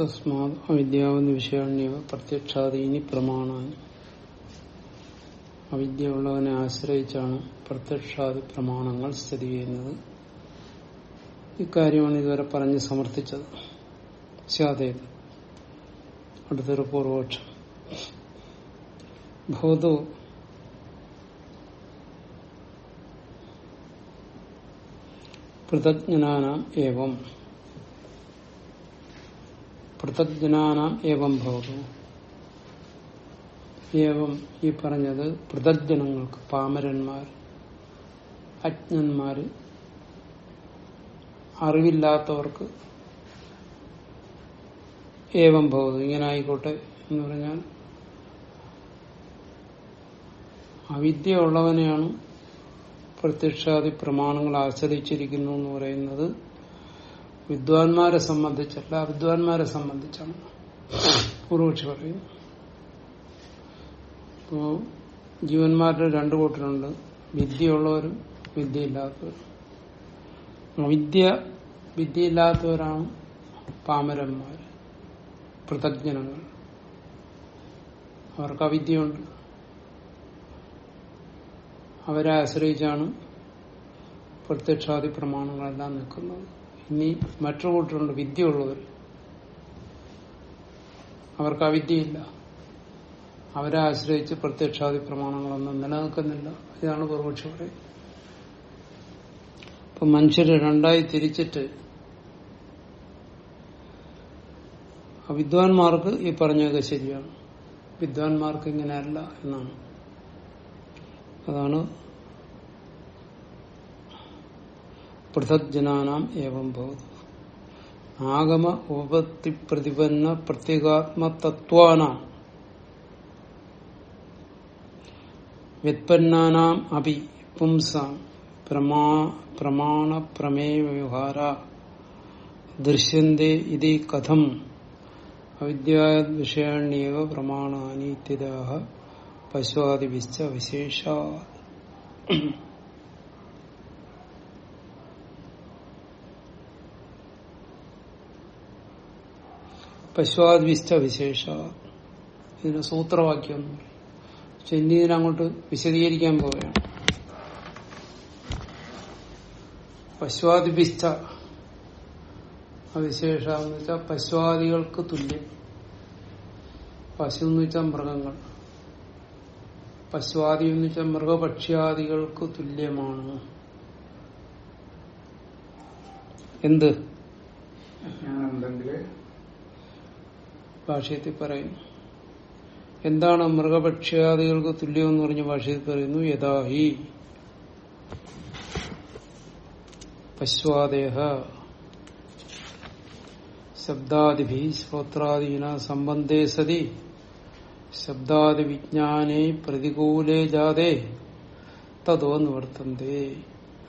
തസ്മാത് അവിദ്യാവെന്ന വിഷയാണ്യവ പ്രത്യക്ഷാദീനി പ്രമാണാനി അവിദ്യ ഉള്ളവനെ ആശ്രയിച്ചാണ് പ്രത്യക്ഷാദി പ്രമാണങ്ങൾ സ്ഥിതി ചെയ്യുന്നത്. ഇക്കാര്യമാണ് ഇതുവരെ പറഞ്ഞ് സമർത്ഥിച്ചത്. സ്യാതേത്. അടുത്തൊരു പൂർവപക്ഷം. ഭൂതോ പൃഥജ്ഞനാനാം ഏവം. പൃഥജ്ഞനാനാം ഏവം ഭവതു. ഏവം ഈ പറഞ്ഞത് പാമരന്മാർ അജ്ഞന്മാര് അറിവില്ലാത്തവർക്ക് ഏവം ഭവതു. ഇങ്ങനെ ആയിക്കോട്ടെ എന്ന് പറഞ്ഞാൽ അവിദ്യ ഉള്ളവനെയാണ് പ്രത്യക്ഷാദി പ്രമാണങ്ങൾ ആശ്രയിച്ചിരിക്കുന്നു എന്ന് പറയുന്നത്. വിദ്വാൻമാരെ സംബന്ധിച്ചല്ല അവിദ്വാൻമാരെ സംബന്ധിച്ചാണ് പൂർവക്ഷി പറയുന്നു ഇപ്പോ ജീവന്മാരുടെ രണ്ടു കൂട്ടരുണ്ട്. വിദ്യയുള്ളവരും വിദ്യയില്ലാത്തവരും. വിദ്യ വിദ്യയില്ലാത്തവരാണ് പാമരന്മാർ പൃഥജ്ഞനങ്ങൾ അവർക്ക് അവിദ്യയുണ്ട്. അവരെ ആശ്രയിച്ചാണ് പ്രത്യക്ഷാദി പ്രമാണങ്ങളെല്ലാം നിൽക്കുന്നത്. ഇനി മറ്റൊരു കൂട്ടരുണ്ട് വിദ്യയുള്ളവർ അവർക്ക് അവിദ്യയില്ല അവരെ ആശ്രയിച്ച് പ്രത്യക്ഷാദി പ്രമാണങ്ങളൊന്നും നിലനിൽക്കുന്നില്ല. ഇതാണ് പൂർവക്ഷ പറയുന്നത്. ഇപ്പൊ മനുഷ്യര് രണ്ടായി തിരിച്ചിട്ട് വിദ്വാൻമാർക്ക് ഈ പറഞ്ഞതൊക്കെ ശരിയാണ്. വിദ്വാൻമാർക്ക് ഇങ്ങനെയല്ല എന്നാണ്. അതാണ് ഏവം ഭവതു. ആഗമ ഉപപത്തി പ്രതിപന്ന പ്രത്യേകാത്മതത്വാനാം വ്യുത്പന്നാനാം അപി പ്രമാണ പ്രമേയ വ്യവഹാര ദൃശ്യന്തേ കഥം അവിദ്യാ വിഷയാണ്യേവ പ്രമാണാനി ഇത്യതാഹ പശുവാദിവിച്ച വിശേഷ. പശുവാദിവിച്ച വിശേഷ. ഇതിന് സൂത്രവാക്യം പക്ഷെ ഇനി ഇതിനങ്ങോട്ട് വിശദീകരിക്കാൻ പോവുകയാണ്. പശുവാദിപിച്ച വിശേഷ എന്ന് വെച്ചാൽ പശുവാദികൾക്ക് തുല്യം. പശു എന്ന് വെച്ചാൽ മൃഗങ്ങൾ. പശുവാദി എന്ന് വെച്ചാൽ മൃഗപക്ഷ്യാദികൾക്ക് തുല്യമാണ്. എന്ത്? ഭാഷ്യത്തിൽ പറയുന്നു. എന്താണ് മൃഗപക്ഷ്യാദികൾക്ക് തുല്യമെന്ന് പറഞ്ഞ ഭാഷ്യത്തിൽ പറയുന്നു? യഥാഹി പശ്വാദേഹ. ശബ്ദാദിഭി ശ്രോത്രാദീന സംബന്ധേ സതി. ശബ്ദാദി വിജ്ഞാനേ പ്രതികൂലേ ജാതേ. തതോ നിവർത്തന്തേ.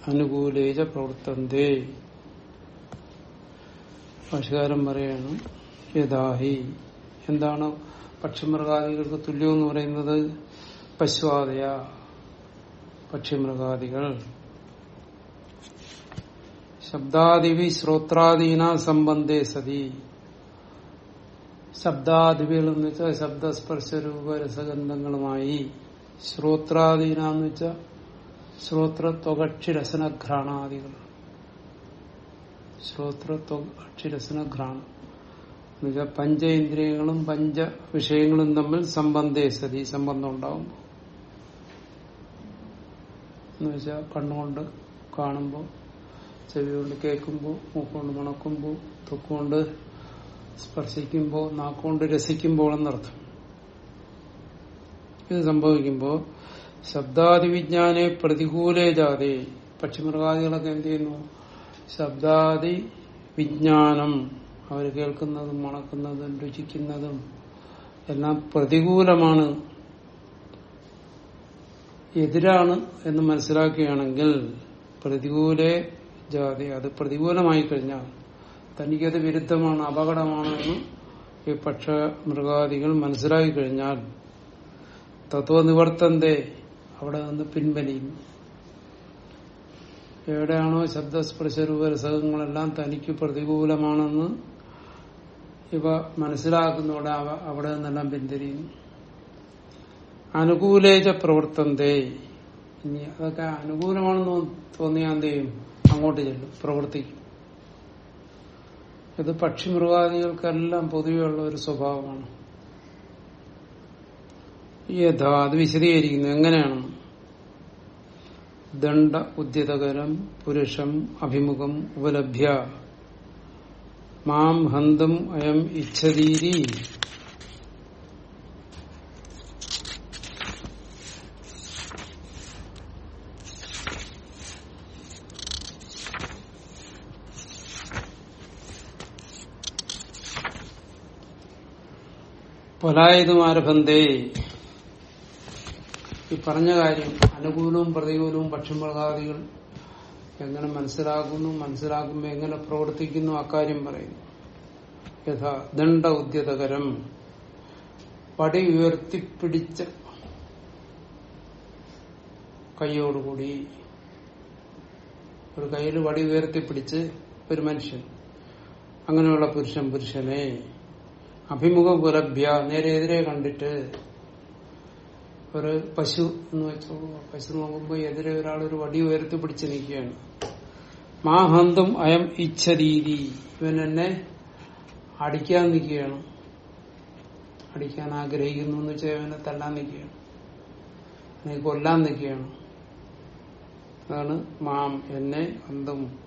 അനുകൂലേജ പ്രവർത്തന്തേ. ഭാഷകാരൻ പറയണം യഥാഹി എന്താണ് പക്ഷിമൃഗാദികൾക്ക് തുല്യം എന്ന് പറയുന്നത്? പശുവാദയ പക്ഷിമൃഗാദികൾ. ശബ്ദാദിവി ശ്രോത്രാദീന സംബന്ധേ സതി. ശബ്ദാദിവികൾ എന്ന് വെച്ചാൽ ശബ്ദസ്പർശ രൂപ രസഗന്ധങ്ങളുമായി. ശ്രോത്രാദീന എന്ന് വെച്ചാൽ ശ്രോത്രത്വകക്ഷി രസനഘ്രാണാദികൾ ശ്രോത്രത്വകക്ഷി രസനഘ്രാണം എന്നുവെച്ചാൽ പഞ്ചേന്ദ്രിയങ്ങളും പഞ്ച വിഷയങ്ങളും തമ്മിൽ സംബന്ധേ സതി സംബന്ധം ഉണ്ടാവും. എന്നുവെച്ചാൽ കണ്ണുകൊണ്ട് കാണുമ്പോൾ ചെവി കൊണ്ട് കേൾക്കുമ്പോൾ മൂക്കുകൊണ്ട് മണക്കുമ്പോൾ തൊക്കുകൊണ്ട് സ്പർശിക്കുമ്പോൾ നാക്കുകൊണ്ട് രസിക്കുമ്പോൾ എന്നർത്ഥം. ഇത് സംഭവിക്കുമ്പോൾ ശബ്ദാദി വിജ്ഞാനെ പ്രതികൂലേ ജാതി. പക്ഷിമൃഗാദികളൊക്കെ എന്ത് ചെയ്യുന്നു? ശബ്ദാദി വിജ്ഞാനം അവർ കേൾക്കുന്നതും മണക്കുന്നതും രുചിക്കുന്നതും എല്ലാം പ്രതികൂലമാണ്. എതിരാണ് എന്ന് മനസ്സിലാക്കുകയാണെങ്കിൽ പ്രതികൂലേ ജാതി. അത് പ്രതികൂലമായി കഴിഞ്ഞാൽ തനിക്കത് വിരുദ്ധമാണ് അപകടമാണ് എന്ന് ഈ പക്ഷ മൃഗാദികൾ മനസ്സിലാക്കി കഴിഞ്ഞാൽ തത്വനിവർത്തന്റെ അവിടെ നിന്ന് പിൻവലിയുന്നു എവിടെയാണോ ശബ്ദസ്പർശ രസകങ്ങളെല്ലാം തനിക്ക് പ്രതികൂലമാണെന്ന് ഇവ മനസ്സിലാക്കുന്നതോടെ അവ അവിടെ നിന്നെല്ലാം പിന്തിരിയുന്നു അനുകൂലേജ പ്രവർത്തന്തേ ഇനി അതൊക്കെ അനുകൂലമാണെന്ന് തോന്നിയാൽ എന്ത് ചെയ്യും? അങ്ങോട്ട് ചെല്ലും പ്രവർത്തിക്കും. ഇത് പക്ഷിമൃഗാദികൾക്കെല്ലാം പൊതുവെയുള്ള ഒരു സ്വഭാവമാണ്. യഥാ അത് വിശദീകരിക്കുന്നു. എങ്ങനെയാണ്? ദണ്ഡ ഉദ്യതകരം പുരുഷം അഭിമുഖം ഉപലഭ്യ. മാം ഹന്തും അയം ഇച്ഛതീരി. പലായതുമാരഭന്തേ ഈ പറഞ്ഞ കാര്യം അനുകൂലവും പ്രതികൂലവും പക്ഷിമൃഗാദികൾ എങ്ങനെ മനസ്സിലാക്കുന്നു മനസ്സിലാക്കുമ്പോൾ എങ്ങനെ പ്രവർത്തിക്കുന്നു അക്കാര്യം പറയുന്നു. യഥാ ദണ്ഡ ഉദ്യതകരം പടി ഉയർത്തിപ്പിടിച്ച കൈയോടുകൂടി ഒരു കയ്യിൽ വടി ഉയർത്തിപ്പിടിച്ച് ഒരു മനുഷ്യൻ. അങ്ങനെയുള്ള പുരുഷൻ പുരുഷനെ. അഭിമുഖ പുലഭ്യ നേരെ എതിരെ കണ്ടിട്ട് ഒരു പശു എന്ന് വെച്ചോളൂ പശു നോക്കുമ്പോൾ എതിരെ ഒരാൾ ഒരു വടി ഉയർത്തി പിടിച്ചു നിൽക്കുകയാണ്. മാഹന്തും അയം ഇച്ഛരീതി. ഇവൻ എന്നെ അടിക്കാൻ നിൽക്കുകയാണ്. അടിക്കാൻ ആഗ്രഹിക്കുന്നു എന്ന് വെച്ചാൽ ഇവനെ തല്ലാൻ നിൽക്കുകയാണ്. എന്നെ കൊല്ലാൻ നിൽക്കുകയാണ്. അതാണ് മാം എന്നെ അന്തം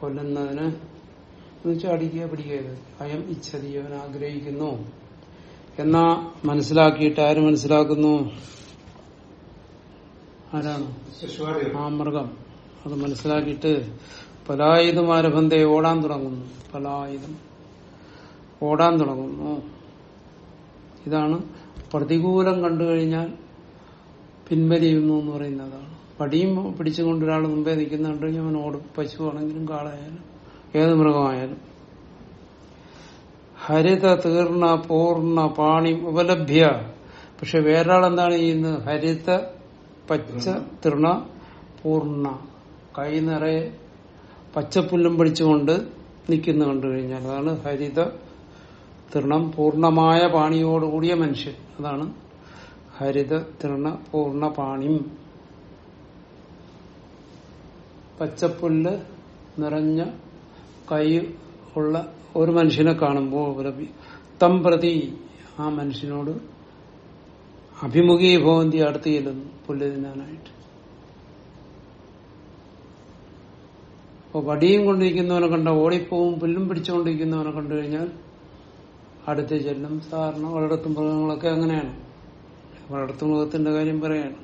കൊല്ലുന്നതിന് എന്ന് വെച്ചാൽ അടിക്കുക പിടിക്കുക. അയം ഇച്ഛതി അവൻ ആഗ്രഹിക്കുന്നു. എന്നാ മനസ്സിലാക്കിയിട്ട് ആര് മനസ്സിലാക്കുന്നു? ആരാണ്? ആ മൃഗം. അത് മനസ്സിലാക്കിയിട്ട് പലായുധം പലായുധമാരബന്ധെ ഓടാൻ തുടങ്ങുന്നു. പലായുധം. ഓടാൻ തുടങ്ങുന്നു. ഇതാണ് പ്രതികൂലം കണ്ടു കഴിഞ്ഞാൽ പിൻവലിയുന്നു എന്ന് പറയുന്നതാണ് പടിയും പിടിച്ചുകൊണ്ട് ഒരാൾ മുമ്പേ നിൽക്കുന്ന കണ്ടു കഴിഞ്ഞാൽ അവൻ ഓടും. പശുവാണെങ്കിലും കാളായാലും ഏത് മൃഗമായാലും. ഹരിത തീർണ പൂർണ പാണി ഉപലഭ്യ. പക്ഷെ വേറൊരാൾ എന്താണ് ചെയ്യുന്നത്? ഹരിത പച്ച തൃണ പൂർണ കൈ നിറയെ പച്ചപ്പുല്ലും പിടിച്ചുകൊണ്ട് നിൽക്കുന്ന കണ്ടു കഴിഞ്ഞാൽ അതാണ് ഹരിത തൃണം പൂർണമായ പാണിയോടുകൂടിയ മനുഷ്യൻ. അതാണ് ഹരിത തൃണ പൂർണ പാണിം പച്ചപ്പുല്ല് നിറഞ്ഞ കൈ ഉള്ള ഒരു മനുഷ്യനെ കാണുമ്പോൾ തം പ്രതി ആ മനുഷ്യനോട് അഭിമുഖീഭവന്തി അടുത്ത് ചെല്ലുന്നു. പുല്ല് അപ്പോൾ അപ്പൊ വടിയും കൊണ്ടിരിക്കുന്നവനെ കണ്ട ഓടിപ്പോവും പുല്ലും പിടിച്ചുകൊണ്ടിരിക്കുന്നവനെ കണ്ടു കഴിഞ്ഞാൽ അടുത്ത ചെല്ലും. സാധാരണ വളർത്തു മൃഗങ്ങളൊക്കെ അങ്ങനെയാണ്. വളർത്തു മൃഗത്തിന്റെ കാര്യം പറയാണ്.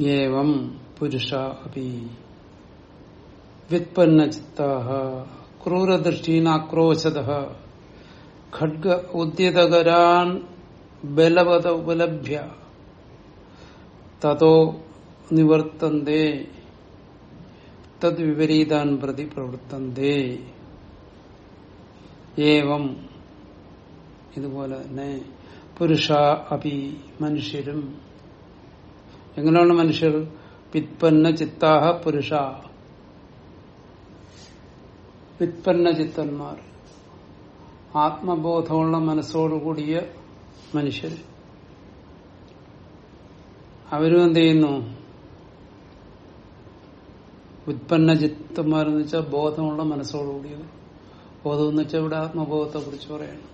ഏവം പുരുഷ അപി വ്യുത്പന്ന ക്രൂരദൃഷ്ടീനാക്രോശത ഖഡ്ഗ ഉദ്യതകരാൻ ബലവത ഉപലഭ്യ തതോ നിവർത്തന്തേ. തത് വിപരീതാൻ പ്രതി പ്രവർത്തന്തേ. ഏവം. ഇതുപോലെ തന്നെ പുരുഷ അപി മനുഷ്യരും. എങ്ങനെയാണ് മനുഷ്യർ? വിത്പന്ന ചിത്താഹ പുരുഷ. വിത്പന്ന ചിത്തന്മാർ. ആത്മബോധമുള്ള മനസ്സോടുകൂടിയ മനുഷ്യർ അവരും എന്ത് ചെയ്യുന്നു? ഉത്പന്ന ചിത്തന്മാരെന്ന് വെച്ചാൽ ബോധമുള്ള മനസ്സോടുകൂടിയത്. ബോധം എന്ന് വെച്ചാൽ ഇവിടെ ആത്മബോധത്തെ കുറിച്ച് പറയണം.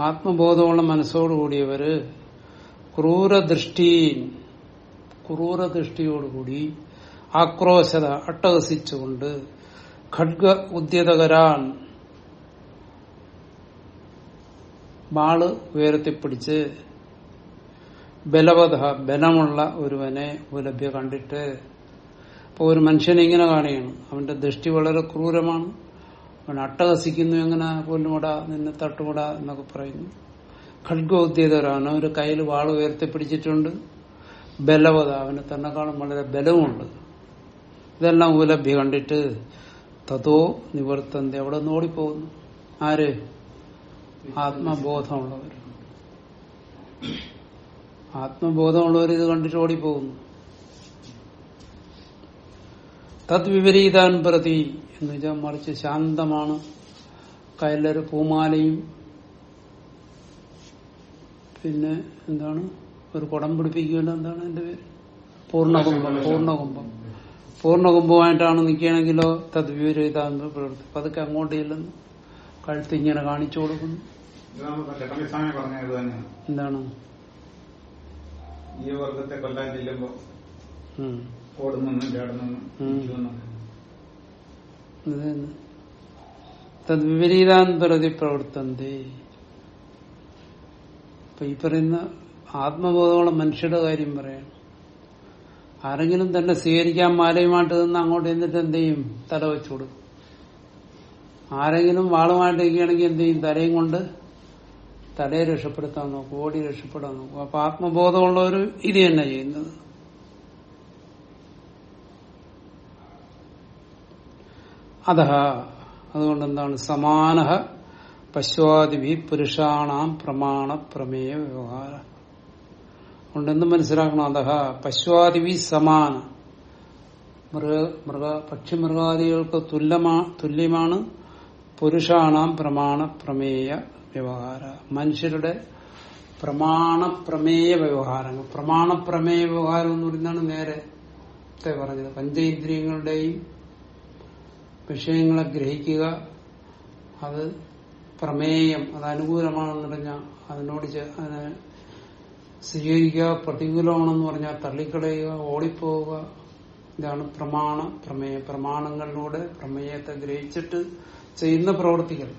ആത്മബോധമുള്ള മനസ്സോടുകൂടിയവര് ക്രൂരദൃഷ്ടി ക്രൂരദൃഷ്ടിയോടുകൂടി ആക്രോശത അട്ടഹസിച്ചുകൊണ്ട് ഖഡ്ഗ ഉദ്യതകരാൻ ബാൾ ഉയർത്തിപ്പിടിച്ച് ബലവത ബലമുള്ള ഒരുവനെ ഉപലഭ്യ കണ്ടിട്ട് ഇപ്പൊ ഒരു മനുഷ്യനെ ഇങ്ങനെ കാണുകയാണ്. അവന്റെ ദൃഷ്ടി വളരെ ക്രൂരമാണ്. അവൻ അട്ടഹസിക്കുന്നു എങ്ങനെ? കൊല്ലുമുട നിന്നെ തട്ടുമുട എന്നൊക്കെ പറയുന്നു. ഖഡ്ഗോദ്യതരാണ് ഒരു കയ്യിൽ വാൾ ഉയർത്തിപ്പിടിച്ചിട്ടുണ്ട് ബലവത അവന് തന്നെക്കാളും വളരെ ബലവുമുണ്ട്. ഇതെല്ലാം ഉപലഭ്യ കണ്ടിട്ട് തതോ നിവർത്തന്തി അവിടെ നിന്ന് ഓടിപ്പോകുന്നു. ആര്? ആത്മബോധമുള്ളവർ. ആത്മബോധമുള്ളവർ ഇത് കണ്ടിട്ട് ഓടിപ്പോകുന്നു. തത് വിപരീതാൻ പ്രതി എന്ന് വെച്ചാൽ മറിച്ച് ശാന്തമാണ്. കയ്യിലൊരു പൂമാലയും പിന്നെ എന്താണ്? ഒരു കുടം പിടിപ്പിക്കുകയല്ല എന്താണ് എന്റെ പേര്? പൂർണകുംഭം പൂർണകുംഭം. പൂർണകുംഭമായിട്ടാണ് നിൽക്കുകയാണെങ്കിലോ തത് പ്രവർത്തി പതുക്കെ അങ്ങോട്ട് ചെല്ലുന്നു. കഴുത്ത് ഇങ്ങനെ കാണിച്ചു കൊടുക്കുന്നു. ചട്ടമ്പിസ്വാമി പറഞ്ഞത് തന്നെയാണ് എന്താണ്? ഈ വർഗത്തെ കൊല്ലാൻ ചെല്ലുമ്പോ പ്രതി പ്രവർത്തന്തി. ഈ പറയുന്ന ആത്മബോധമുള്ള മനുഷ്യരുടെ കാര്യം പറയാം. ആരെങ്കിലും തന്നെ സ്വീകരിക്കാൻ മാലയുമായിട്ട് നിന്ന് അങ്ങോട്ട് എന്നിട്ട് എന്ത് ചെയ്യും? തല വെച്ചു കൊടുക്കും ആരെങ്കിലും വാളുമായിട്ട് ഇരിക്കുകയാണെങ്കിൽ എന്ത് ചെയ്യും? തലയും കൊണ്ട് തലയെ രക്ഷപ്പെടുത്താൻ നോക്കും ഓടി രക്ഷപ്പെടാൻ നോക്കും. അപ്പൊ ആത്മബോധമുള്ളവർ ഇത് തന്നെ ചെയ്യുന്നത്. അതഹ അതുകൊണ്ട് എന്താണ്? സമാന പശ്വാദിവി പുരുഷാണാം പ്രമാണ പ്രമേയ വ്യവഹാര. അതുകൊണ്ട് എന്ത് മനസ്സിലാക്കണം? അതഹ പശ്വാദിവി സമാന. മൃഗ മൃഗ പക്ഷിമൃഗാദികൾക്ക് തുല്യമാ തുല്യമാണ്. പുരുഷാണാം പ്രമാണ പ്രമേയ വ്യവഹാര. മനുഷ്യരുടെ പ്രമാണ പ്രമേയ വ്യവഹാരങ്ങൾ. പ്രമാണ പ്രമേയ വ്യവഹാരം എന്ന് പറയുന്നതാണ് നേരത്തെ പറഞ്ഞത്. പഞ്ചേന്ദ്രിയങ്ങളുടെയും വിഷയങ്ങളെ ഗ്രഹിക്കുക. അത് പ്രമേയം അത് അനുകൂലമാണെന്ന് പറഞ്ഞാൽ അതിനോട് അതിനെ സ്വീകരിക്കുക പ്രതികൂലമാണെന്ന് പറഞ്ഞാൽ തള്ളിക്കളയുക ഓടിപ്പോവുക. ഇതാണ് പ്രമാണ പ്രമേയ. പ്രമാണങ്ങളിലൂടെ പ്രമേയത്തെ ഗ്രഹിച്ചിട്ട് ചെയ്യുന്ന പ്രവർത്തികൾ.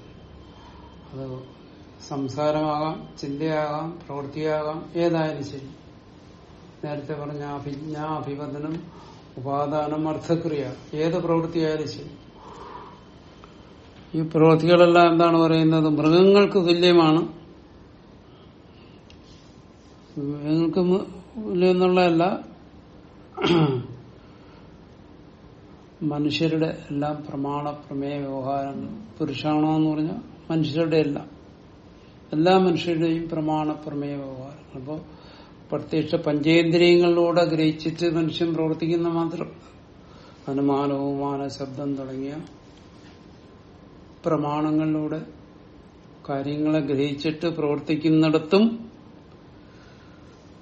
അത് സംസാരമാകാം ചിന്തയാകാം പ്രവൃത്തിയാകാം ഏതായാലും ശരി. നേരത്തെ പറഞ്ഞ അഭിജ്ഞ അഭിവദനം ഉപാദാനം അർത്ഥക്രിയ ഏത് പ്രവൃത്തിയായാലും ശരി. ഈ പ്രവൃത്തികളെല്ലാം എന്താണ് പറയുന്നത്? മൃഗങ്ങൾക്ക് തുല്യമാണ്. മൃഗങ്ങൾക്ക് തുല്യമെന്നുള്ളതല്ല മനുഷ്യരുടെ എല്ലാം പ്രമാണ പ്രമേയ വ്യവഹാരങ്ങൾ. പുരുഷാണോ എന്ന് പറഞ്ഞാൽ മനുഷ്യരുടെ എല്ലാം. എല്ലാ മനുഷ്യരുടെയും പ്രമാണ പ്രമേയ വ്യവഹാരം അപ്പോൾ പ്രത്യക്ഷ പഞ്ചേന്ദ്രിയങ്ങളിലൂടെ ഗ്രഹിച്ചിട്ട് മനുഷ്യൻ പ്രവർത്തിക്കുന്ന മാത്രം. അനുമാനവും മാന ശബ്ദം തുടങ്ങിയ പ്രമാണങ്ങളിലൂടെ കാര്യങ്ങളെ ഗ്രഹിച്ചിട്ട് പ്രവർത്തിക്കുന്നിടത്തും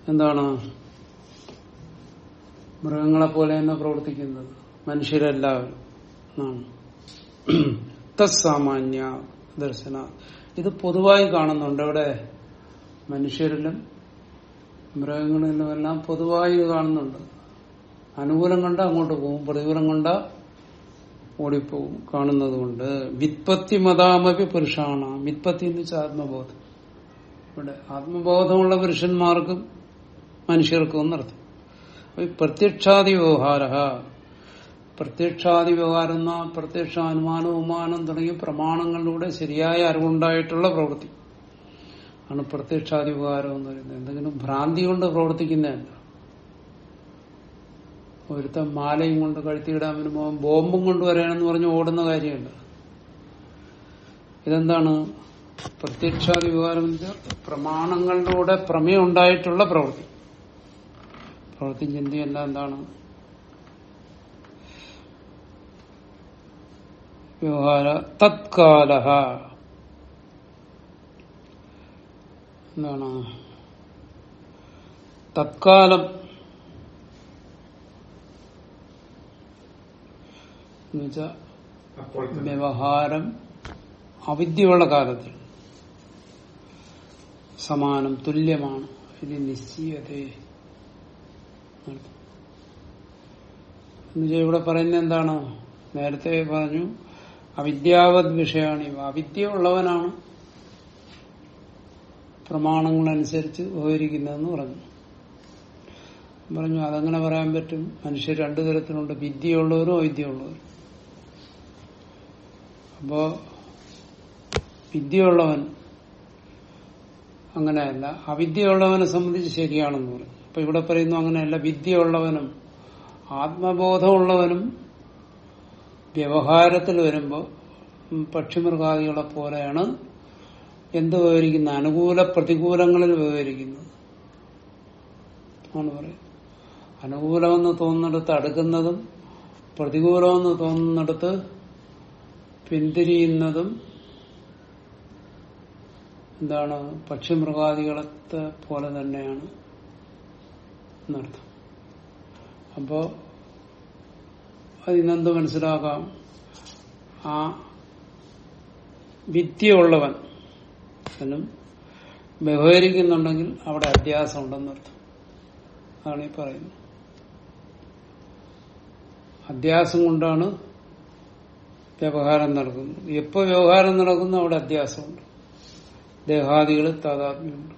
എന്താണ് മൃഗങ്ങളെ പോലെ തന്നെ പ്രവർത്തിക്കുന്നത്. മനുഷ്യരെല്ലാവരും. എന്നാണ് തത്സാമാന്യ ദർശന. ഇത് പൊതുവായി കാണുന്നുണ്ട്. ഇവിടെ മനുഷ്യരിലും മൃഗങ്ങളിലും എല്ലാം പൊതുവായി കാണുന്നുണ്ട്. അനുകൂലം കണ്ട അങ്ങോട്ട് പോകും പ്രതികൂലം കണ്ട ഓടിപ്പോകും കാണുന്നത് കൊണ്ട് വിത്പത്തി മതാമപി പുരുഷാണ്. വിത്പത്തി എന്ന് വെച്ചാൽ ആത്മബോധം. ഇവിടെ ആത്മബോധമുള്ള പുരുഷന്മാർക്കും മനുഷ്യർക്കും എന്നർത്ഥം. പ്രത്യക്ഷാദി വ്യവഹാര പ്രത്യക്ഷാദി വ്യവഹാരം പ്രത്യക്ഷ അനുമാനം ഉമാനം തുടങ്ങിയ പ്രമാണങ്ങളിലൂടെ ശരിയായ അറിവുണ്ടായിട്ടുള്ള പ്രവൃത്തി. ആണ് പ്രത്യക്ഷാദി വ്യവഹാരം എന്ന് പറയുന്നത്. എന്തെങ്കിലും ഭ്രാന്തി കൊണ്ട് പ്രവർത്തിക്കുന്നതല്ല ഒരുത്തൻ മാലയും കൊണ്ട് കഴുത്തിയിടാൻ വരുമ്പോൾ ബോംബും കൊണ്ടുവരാനെന്ന് പറഞ്ഞ് ഓടുന്ന കാര്യമല്ല ഇതെന്താണ്? പ്രത്യക്ഷാദി വ്യവഹാരം പ്രമാണങ്ങളിലൂടെ പ്രമേയം ഉണ്ടായിട്ടുള്ള പ്രവൃത്തി. പ്രവൃത്തി ചിന്തയല്ല എന്താണ്? വ്യവഹാര തത്കാല എന്താണ്? തത്കാലം. വ്യവഹാരം അവിദ്യയുള്ള കാലത്തിൽ സമാനം തുല്യമാണ്. ഇത് നിശ്ചയതേ. എന്നുവെച്ചാൽ ഇവിടെ പറയുന്നത് എന്താണ്? നേരത്തെ പറഞ്ഞു അവിദ്യാവത് വിഷയാണിവ അവിദ്യ ഉള്ളവനാണ് പ്രമാണങ്ങളനുസരിച്ച് ഉപകരിക്കുന്നതെന്ന് പറഞ്ഞു. പറഞ്ഞു അതങ്ങനെ പറയാൻ പറ്റും. മനുഷ്യർ രണ്ടു തരത്തിലുണ്ട്. വിദ്യയുള്ളവരും അവിദ്യയുള്ളവരും. അപ്പോ വിദ്യയുള്ളവൻ അങ്ങനെയല്ല. അവിദ്യയുള്ളവനെ സംബന്ധിച്ച് ശരിയാണെന്ന് പറയും അപ്പൊ ഇവിടെ പറയുന്നു അങ്ങനെയല്ല. വിദ്യയുള്ളവനും ആത്മബോധമുള്ളവനും വ്യവഹാരത്തിൽ വരുമ്പോൾ പക്ഷിമൃഗാദികളെ പോലെയാണ് എന്ത് വിവരിക്കുന്ന അനുകൂല പ്രതികൂലങ്ങളിൽ വിവരിക്കുന്നത്. ആണ് പറയുന്നത്. അനുകൂലമെന്ന് തോന്നുന്നിടത്ത് അടുക്കുന്നതും പ്രതികൂലമെന്ന് തോന്നുന്നിടത്ത് പിന്തിരിയുന്നതും എന്താണ് പക്ഷിമൃഗാദികളത്തെ പോലെ തന്നെയാണ് എന്നർത്ഥം. അപ്പോ അതിനെന്ത് മനസ്സിലാക്കാം? ആ വിദ്യയുള്ളവൻ എന്നും വ്യവഹരിക്കുന്നുണ്ടെങ്കിൽ അവിടെ അധ്യാസം ഉണ്ടെന്നർത്ഥം അതാണ് ഈ പറയുന്നത്. അധ്യാസം കൊണ്ടാണ് വ്യവഹാരം നടക്കുന്നത്. എപ്പോ വ്യവഹാരം നടക്കുന്നു അവിടെ അധ്യാസമുണ്ട് ദേഹാദികൾ താതാത്മ്യമുണ്ട്.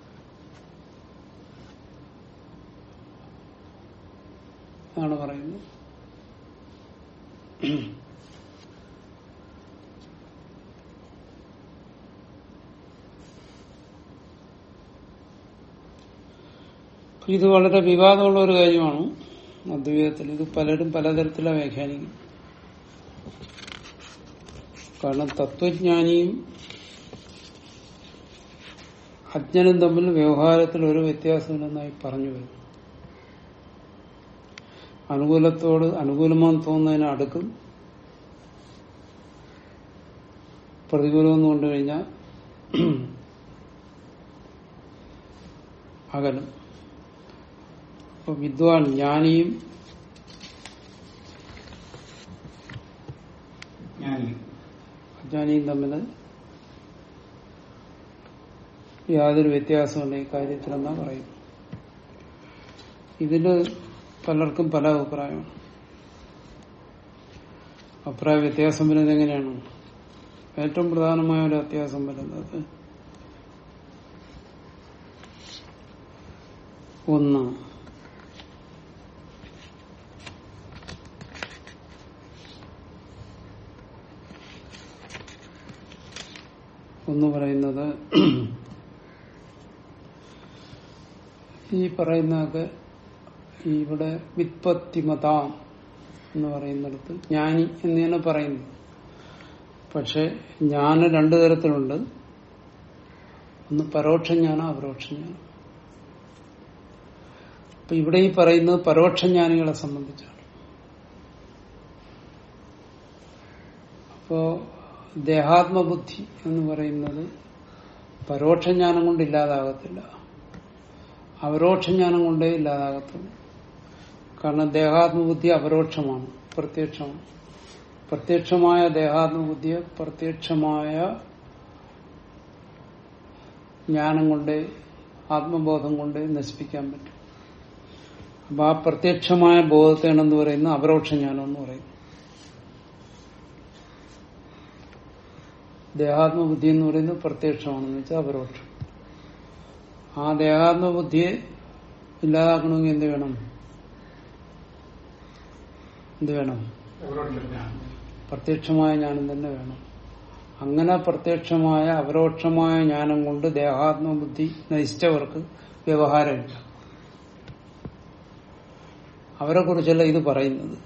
ആണ് പറയുന്നത്. ഇത് വളരെ വിവാദമുള്ള ഒരു കാര്യമാണ്. അദ്വൈതത്തിൽ ഇത് പലരും പലതരത്തിലാണ് വ്യാഖ്യാനിക്കും കാരണം തത്വജ്ഞാനിയും അജ്ഞനും തമ്മിൽ വ്യവഹാരത്തിൽ ഒരു വ്യത്യാസമില്ലെന്നായി പറഞ്ഞു വരും അനുകൂലത്തോട് അനുകൂലമാണെന്ന് തോന്നുന്നതിന് അടുക്കും. പ്രതികൂലമെന്ന് കൊണ്ടുകഴിഞ്ഞാൽ അകലും. അപ്പൊ വിദ്വാൻ ജ്ഞാനിയും അജ്ഞാനിയും തമ്മിൽ യാതൊരു വ്യത്യാസമുണ്ട് ഈ കാര്യത്തിലെന്നാ പറയും ഇതിൽ പലർക്കും പല അഭിപ്രായമാണ് അഭിപ്രായ വ്യത്യാസം വരുന്നത് എങ്ങനെയാണ്? ഏറ്റവും പ്രധാനമായ ഒരു വ്യത്യാസം വരുന്നത് ഒന്ന് ഒന്ന് പറയുന്നത് ഈ പറയുന്നതൊക്കെ ഇവിടെ വിത്പത്തിമത എന്ന് പറയുന്നിടത്ത് ജ്ഞാനി എന്ന് തന്നെ പറയുന്നു. പക്ഷെ ജ്ഞാനം രണ്ടു തരത്തിലുണ്ട്. ഒന്ന് പരോക്ഷ ജ്ഞാനം അപരോക്ഷ ജ്ഞാനം അപ്പൊ ഇവിടെ ഈ പറയുന്നത് പരോക്ഷ ജ്ഞാനികളെ സംബന്ധിച്ചാണ്. അപ്പോ ദേഹാത്മബുദ്ധി എന്ന് പറയുന്നത് പരോക്ഷ ജ്ഞാനം കൊണ്ട് ഇല്ലാതാകത്തില്ല. അപരോക്ഷ ജ്ഞാനം കൊണ്ടേ ഇല്ലാതാകത്തുള്ളൂ. കാരണം ദേഹാത്മബുദ്ധി അപരോക്ഷമാണ് പ്രത്യക്ഷമാണ്. പ്രത്യക്ഷമായ ദേഹാത്മബുദ്ധിയെ പ്രത്യക്ഷമായ ജ്ഞാനം കൊണ്ട് ആത്മബോധം കൊണ്ട് നശിപ്പിക്കാൻ പറ്റും. അപ്പൊ ആ പ്രത്യക്ഷമായ ബോധത്തേണെന്ന് പറയുന്ന അപരോക്ഷ ജ്ഞാനം എന്ന് പറയും. ദേഹാത്മബുദ്ധി എന്ന് പറയുന്നത് പ്രത്യക്ഷമാണെന്ന് വെച്ചാൽ അപരോക്ഷം. ആ ദേഹാത്മബുദ്ധിയെ ഇല്ലാതാക്കണമെങ്കിൽ എന്ത് വേണം? എന്ത് വേണം? പ്രത്യക്ഷമായ ജ്ഞാനം തന്നെ വേണം. അങ്ങനെ പ്രത്യക്ഷമായ അപരോക്ഷമായ ജ്ഞാനം കൊണ്ട് ദേഹാത്മബുദ്ധി നശിച്ചവർക്ക് വ്യവഹാരമില്ല. അവരെ കുറിച്ചല്ല ഇത് പറയുന്നത്.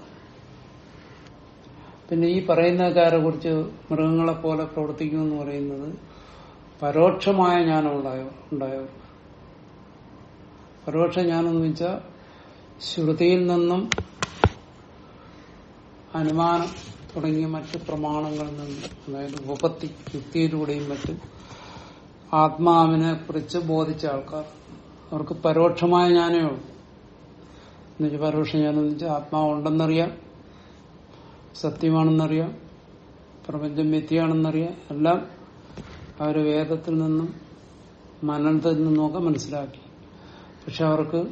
പിന്നെ ഈ പറയുന്നക്കാരെ കുറിച്ച് മൃഗങ്ങളെ പോലെ പ്രവർത്തിക്കുമെന്ന് പറയുന്നത് പരോക്ഷമായ ജ്ഞാനം ഉണ്ടായോ? ഉണ്ടായവർ പരോക്ഷ ജ്ഞാനം എന്ന് വെച്ചാൽ ശ്രുതിയിൽ നിന്നും അനുമാനം തുടങ്ങിയ മറ്റ് പ്രമാണങ്ങളിൽ നിന്ന് അതായത് ഉപപത്തി യുക്തിയിലൂടെയും മറ്റും ആത്മാവിനെ കുറിച്ച് ബോധിച്ച ആൾക്കാർ. അവർക്ക് പരോക്ഷമായ ജ്ഞാനമേ ഉള്ളൂ. എന്നുവെച്ചാൽ പരോക്ഷ ജ്ഞാനം എന്ന് വെച്ചാൽ ആത്മാവുണ്ടെന്നറിയാം സത്യമാണെന്നറിയാം പ്രപഞ്ചം വ്യക്തിയാണെന്നറിയാം എല്ലാം അവർ വേദത്തിൽ നിന്നും മനനത്തിൽ നിന്നുമൊക്കെ മനസ്സിലാക്കി. പക്ഷെ അവർക്ക്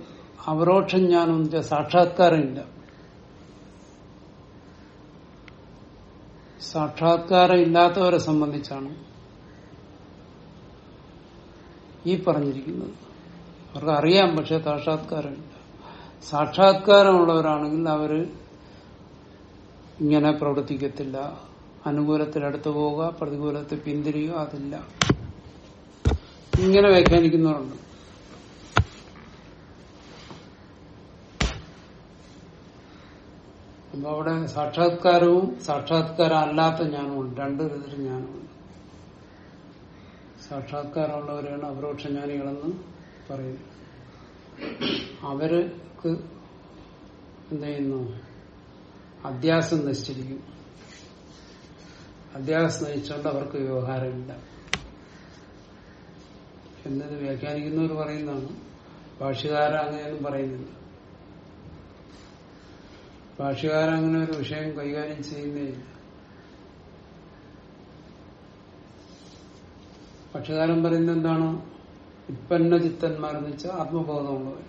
അപരോക്ഷം ജ്ഞാനം എന്ന് വെച്ചാൽ സാക്ഷാത്കാരമില്ല. സാക്ഷാത്കാരം ഇല്ലാത്തവരെ സംബന്ധിച്ചാണ് ഈ പറഞ്ഞിരിക്കുന്നത്. അവർക്ക് അറിയാം പക്ഷെ സാക്ഷാത്കാരമില്ല. സാക്ഷാത്കാരമുള്ളവരാണെങ്കിൽ അവർ ഇങ്ങനെ പ്രവർത്തിക്കത്തില്ല. അനുകൂലത്തിൽ അടുത്തു പോവുക പ്രതികൂലത്തിൽ പിന്തിരിയുക അതില്ല. ഇങ്ങനെ വ്യാഖ്യാനിക്കുന്നവരുണ്ട്. അപ്പൊ അവിടെ സാക്ഷാത്കാരവും സാക്ഷാത്കാരം അല്ലാത്ത ജ്ഞാനമുണ്ട് രണ്ടു വിധത്തിൽ ജ്ഞാനമുണ്ട് സാക്ഷാത്കാരമുള്ളവരെയാണ് അപരോക്ഷ ജ്ഞാനികളെന്ന് പറയുന്നത്. അവർക്ക് എന്ത് ചെയ്യുന്നു? അധ്യാസം നശിച്ചിരിക്കും. അധ്യാസം നയിച്ചുകൊണ്ട് അവർക്ക് വ്യവഹാരമില്ല. എന്നത് വ്യാഖ്യാനിക്കുന്നവർ പറയുന്നതാണ്. അങ്ങനെയൊന്നും പറയുന്നില്ല. ഭാഷ്യകാര അങ്ങനെ ഒരു വിഷയം കൈകാര്യം ചെയ്യുന്നേ. പക്ഷകാരം പറയുന്നത് എന്താണ് ഉത്പന്ന ചിത്തന്മാരെന്ന് വെച്ചാൽ ആത്മബോധമുള്ളവർ.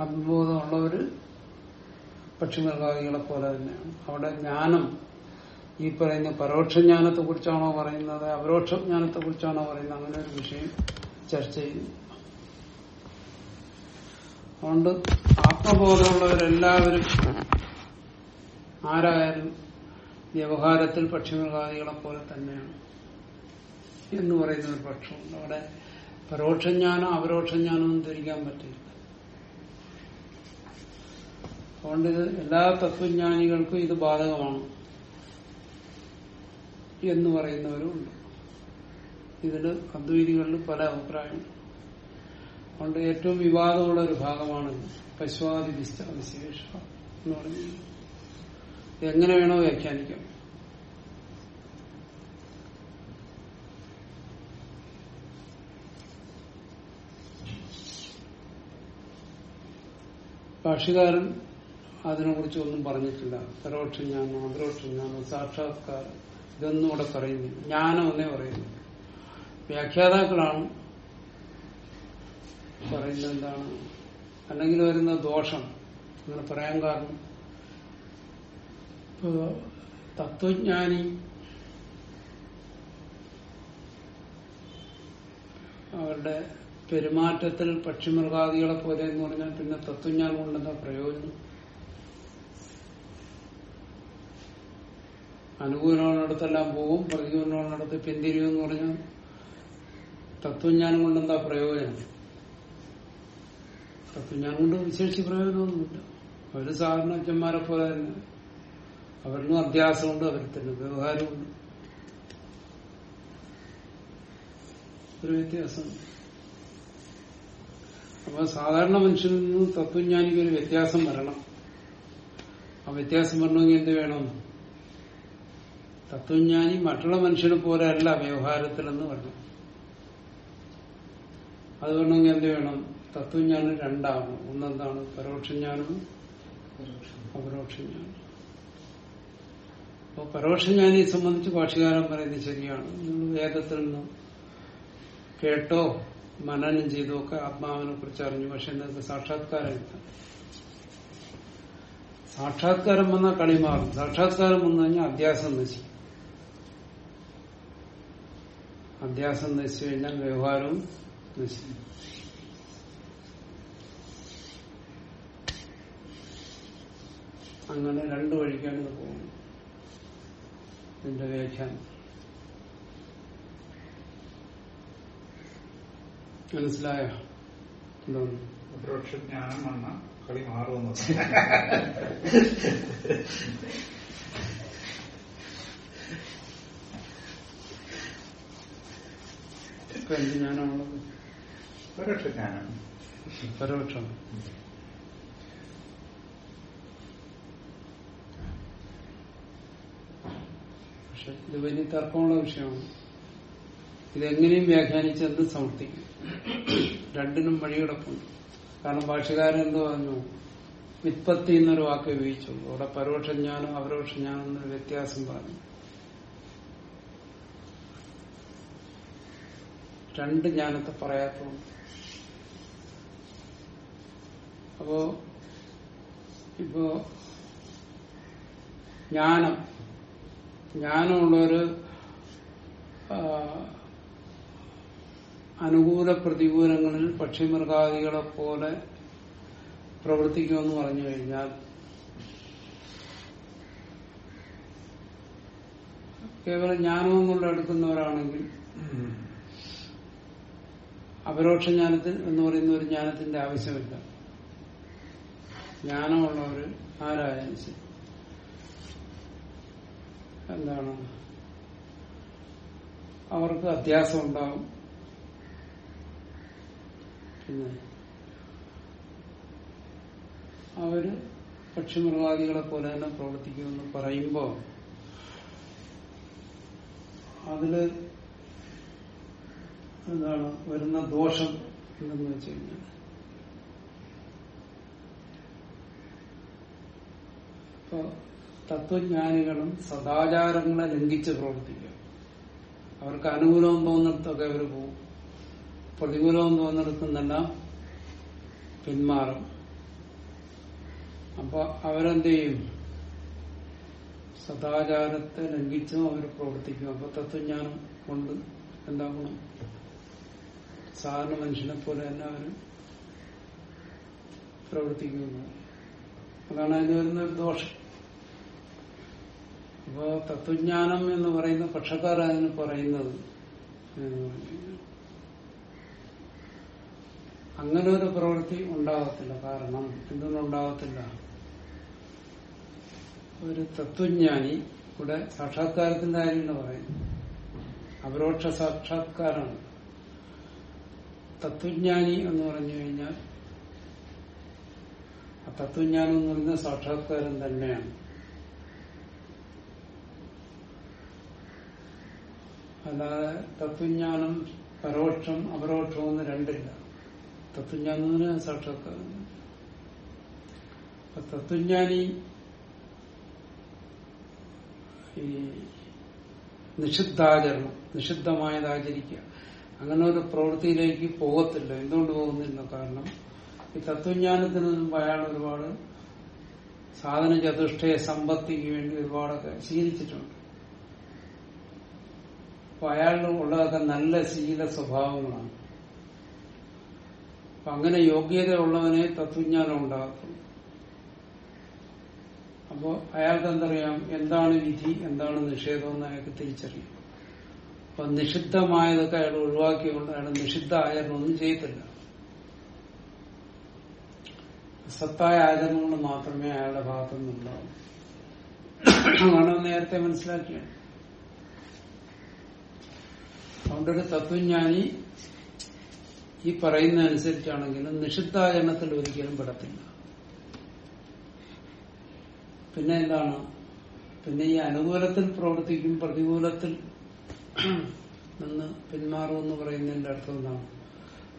ആത്മബോധമുള്ളവര് പക്ഷിമൃഗാദികളെ പോലെ തന്നെയാണ്. അവിടെ ജ്ഞാനം ഈ പറയുന്ന പരോക്ഷ ജ്ഞാനത്തെ കുറിച്ചാണോ പറയുന്നത്? അപരോക്ഷ ജ്ഞാനത്തെ കുറിച്ചാണോ പറയുന്നത്? അങ്ങനെ ഒരു വിഷയം ചർച്ച ചെയ്യുന്നു അതുകൊണ്ട് ആത്മബോധമുള്ളവരെല്ലാവരും ആരായാലും വ്യവഹാരത്തിൽ പക്ഷിമൃഗാദികളെ പോലെ തന്നെയാണ് എന്ന് പറയുന്ന ഒരു പക്ഷമുണ്ട് അവിടെ പരോക്ഷജ്ഞാനം ഒന്നും ധരിക്കാൻ പറ്റില്ല. അതുകൊണ്ട് ഇത് എല്ലാ തത്വജ്ഞാനികൾക്കും ഇത് ബാധകമാണ് എന്ന് പറയുന്നവരുണ്ട് ഇതിന് അദ്വൈതികളിൽ പല അഭിപ്രായമുണ്ട് അതുകൊണ്ട് ഏറ്റവും വിവാദമുള്ള ഒരു ഭാഗമാണ് പശുവാദി വിശേഷ എന്ന് പറയുന്നത്. എങ്ങനെ വേണോ വ്യാഖ്യാനിക്കാം. ഭാഷകാരൻ അതിനെക്കുറിച്ച് ഒന്നും പറഞ്ഞിട്ടില്ല. പരോക്ഷ ജ്ഞാനം അപരോക്ഷ ജ്ഞാനം സാക്ഷാത്കാരം ഇതൊന്നും ഇവിടെ പറയുന്നില്ല. ജ്ഞാനം എന്നേ പറയുന്നു. വ്യാഖ്യാതാക്കളാണ് പറയുന്നത് എന്താണ് അല്ലെങ്കിൽ വരുന്ന ദോഷം. അങ്ങനെ പറയാൻ കാരണം. ഇപ്പോ തത്വജ്ഞാനി അവരുടെ പെരുമാറ്റത്തിൽ പക്ഷിമൃഗാദികളെ പോലെ എന്ന് പറഞ്ഞാൽ പിന്നെ തത്വജ്ഞാനം കൊണ്ടെന്താ പ്രയോജനം. അനുകൂലമുള്ളിടത്തെല്ലാം പോവും പ്രതികൂലമുള്ളിടത്ത് പിന്തിരിയും എന്ന് പറഞ്ഞാൽ തത്വജ്ഞാനം കൊണ്ടെന്താ പ്രയോജനം? തത്വജ്ഞാനം കൊണ്ട് വിശേഷിച്ച് പ്രയോജനമൊന്നുമില്ല. അവർ സാധാരണ അച്ഛന്മാരെ പോലെ തന്നെ. അവരിലും അധ്യാസമുണ്ട് അവരിൽ തന്നെ വ്യവഹാരമുണ്ട്. ഒരു വ്യത്യാസം. അപ്പൊ സാധാരണ മനുഷ്യനിൽ നിന്ന് തത്വജ്ഞാനിക്ക് ഒരു വ്യത്യാസം വരണം. ആ വ്യത്യാസം വരണമെങ്കിൽ എന്ത് വേണം? തത്വജ്ഞാനി മറ്റുള്ള മനുഷ്യനെ പോലെ അല്ല വ്യവഹാരത്തിലെന്ന് പറഞ്ഞു അത് വേണമെങ്കിൽ എന്ത് വേണം? തത്വജ്ഞാനം രണ്ടാണ്. ഒന്നെന്താണ്? പരോക്ഷജ്ഞാനവും അപരോക്ഷജ്ഞാനം അപ്പോൾ പരോക്ഷജ്ഞാനിയെ സംബന്ധിച്ച് ഭാഷകാരം പറയുന്നത് ശരിയാണ്. നിങ്ങൾ വേദത്തിൽ നിന്ന് കേട്ടോ മനനം ചെയ്തോ ഒക്കെ ആത്മാവിനെ കുറിച്ച് അറിഞ്ഞു. പക്ഷെ നിങ്ങൾക്ക് സാക്ഷാത്കാരമില്ല സാക്ഷാത്കാരം വന്നാൽ കളി മാറും. സാക്ഷാത്കാരം വന്നു കഴിഞ്ഞാൽ അധ്യാസം നശിക്കും. അധ്യാസം നശിച്ചു കഴിഞ്ഞാൽ വ്യവഹാരവും നശിക്കും. അങ്ങനെ രണ്ടു വഴിക്കാണ് ഇത് പോകുന്നത്. ഇതിന്റെ വ്യാഖ്യാനം. മനസ്സിലായോ? എന്തോന്നു ജ്ഞാനം വന്ന കളി മാറുമെന്ന്. എന്ത് എന്ത് പരോക്ഷ പരോക്ഷജ്ഞാനം പരോക്ഷം. പക്ഷെ ഇത് വലിയ തർക്കമുള്ള വിഷയമാണ്. ഇതെങ്ങനെയും വ്യാഖ്യാനിച്ച് എന്ത് സമർത്ഥിക്കും. രണ്ടിനും വഴികിടപ്പുണ്ട്. കാരണം ഭാഷകാരൻ എന്ത് പറഞ്ഞു വിത്പത്തി എന്നൊരു വാക്ക് ഉപയോഗിച്ചുള്ളൂ അവിടെ പരോക്ഷ ജ്ഞാനം അപരോക്ഷ ജ്ഞാനം എന്നൊരു വ്യത്യാസം പറഞ്ഞു. രണ്ട് ജ്ഞാനത്തെ പറയാത്തതുണ്ട് അപ്പോ ഇപ്പോ ജ്ഞാനം ജ്ഞാനമുള്ളൊരു ആ, അനുകൂല പ്രതികൂലങ്ങളിൽ പക്ഷിമൃഗാദികളെ പോലെ പ്രവർത്തിക്കുമെന്ന് പറഞ്ഞു കഴിഞ്ഞാൽ കേവലം ജ്ഞാനവും കൊണ്ട് എടുക്കുന്നവരാണെങ്കിൽ അപരോക്ഷ ജ്ഞാനത്തിൽ എന്ന് പറയുന്ന ഒരു ജ്ഞാനത്തിന്റെ ആവശ്യമില്ല. ജ്ഞാനമുള്ളവർ ആരായാലും ശരി. എന്താണ്? അവർക്ക് അത്യാസം ഉണ്ടാവും. പിന്നെ അവർ പക്ഷിമൃഗാദികളെ പോലെ തന്നെ പ്രവർത്തിക്കുമെന്ന് പറയുമ്പോൾ അതിൽ എന്താണ്? വരുന്ന ദോഷം എന്തെന്ന് വെച്ച് കഴിഞ്ഞാൽ ഇപ്പൊ തത്വജ്ഞാനികളും സദാചാരങ്ങളെ ലംഘിച്ച് പ്രവർത്തിക്കുക അവർക്ക് അനുകൂലവും തോന്നിടത്തൊക്കെ അവർ പോകും പ്രതികൂലവും തോന്നിടത്തുനിന്നെല്ലാം പിന്മാറും. അപ്പൊ അവരെന്ത് ചെയ്യും? സദാചാരത്തെ ലംഘിച്ചും അവർ പ്രവർത്തിക്കും. അപ്പൊ തത്വജ്ഞാനം കൊണ്ട് എന്താകണം സാധാരണ മനുഷ്യനെ പോലെ തന്നെ അവർ പ്രവർത്തിക്കുന്നു. അതാണ് അതിന് വരുന്ന ഒരു ദോഷം. അപ്പോ തത്വജ്ഞാനം എന്ന് പറയുന്ന പക്ഷക്കാർ പറയുന്നത് അങ്ങനെ ഒരു പ്രവൃത്തി ഉണ്ടാകത്തില്ല കാരണം എന്തുകൊണ്ടുണ്ടാകത്തില്ല ഒരു തത്വജ്ഞാനി ഇവിടെ സാക്ഷാത്കാരത്തിന്റെ എന്ന് പറയുന്നത്. അപരോക്ഷ സാക്ഷാത്കാരമാണ് തത്വജ്ഞാനി എന്ന് പറഞ്ഞു കഴിഞ്ഞാൽ ആ തത്വജ്ഞാനം എന്ന് പറയുന്നത് സാക്ഷാത്കാരം തന്നെയാണ്. അല്ലാതെ തത്വജ്ഞാനം പരോക്ഷം അപരോക്ഷം എന്ന് രണ്ടില്ല തത്വജ്ഞാനത്തിന് സാക്ഷാത്കാരം തത്വജ്ഞാനി ഈ നിഷിദ്ധാചരണം നിഷിദ്ധമായത് ആചരിക്കുക അങ്ങനെ ഒരു പ്രവൃത്തിയിലേക്ക് പോകത്തില്ല. എന്തുകൊണ്ട് പോകുന്നില്ല? കാരണം ഈ തത്വജ്ഞാനത്തിന് മുമ്പ് അയാൾ ഒരുപാട് സാധന ചതുഷ്ടയ സമ്പത്തിക്ക് വേണ്ടി ഒരുപാടൊക്കെ ശീലിച്ചിട്ടുണ്ട്. അപ്പൊ അയാളുടെ ഉള്ളതൊക്കെ നല്ല ശീല സ്വഭാവങ്ങളാണ്. അപ്പൊ അങ്ങനെ യോഗ്യത ഉള്ളവനെ തത്വജ്ഞാനം ഉണ്ടാക്കും അപ്പോ അയാൾക്ക് എന്തറിയാം? എന്താണ് വിധി? എന്താണ് നിഷേധം എന്ന് അയാൾക്ക് തിരിച്ചറിയാം. അപ്പൊ നിഷിദ്ധമായതൊക്കെ അയാൾ ഒഴിവാക്കിക്കൊണ്ട് അയാൾ നിഷിദ്ധ ആചരണമൊന്നും ചെയ്യത്തില്ല. സത്തായ ആചരണങ്ങൾ മാത്രമേ അയാളുടെ ഭാഗത്തുനിന്നുണ്ടാവും. അങ്ങനെ നേരത്തെ മനസ്സിലാക്കിയാണ് അതുകൊണ്ടൊരു തത്വജ്ഞാനി ഈ പറയുന്ന അനുസരിച്ചാണെങ്കിലും നിഷിദ്ധാചരണത്തിൽ ഒരിക്കലും പെടത്തില്ല. പിന്നെ എന്താണ്? പിന്നെ ഈ അനുകൂലത്തിൽ പ്രവർത്തിക്കും പ്രതികൂലത്തിൽ നിന്ന് പിന്മാറുമെന്ന് പറയുന്നതിന്റെ അർത്ഥം എന്താണ്?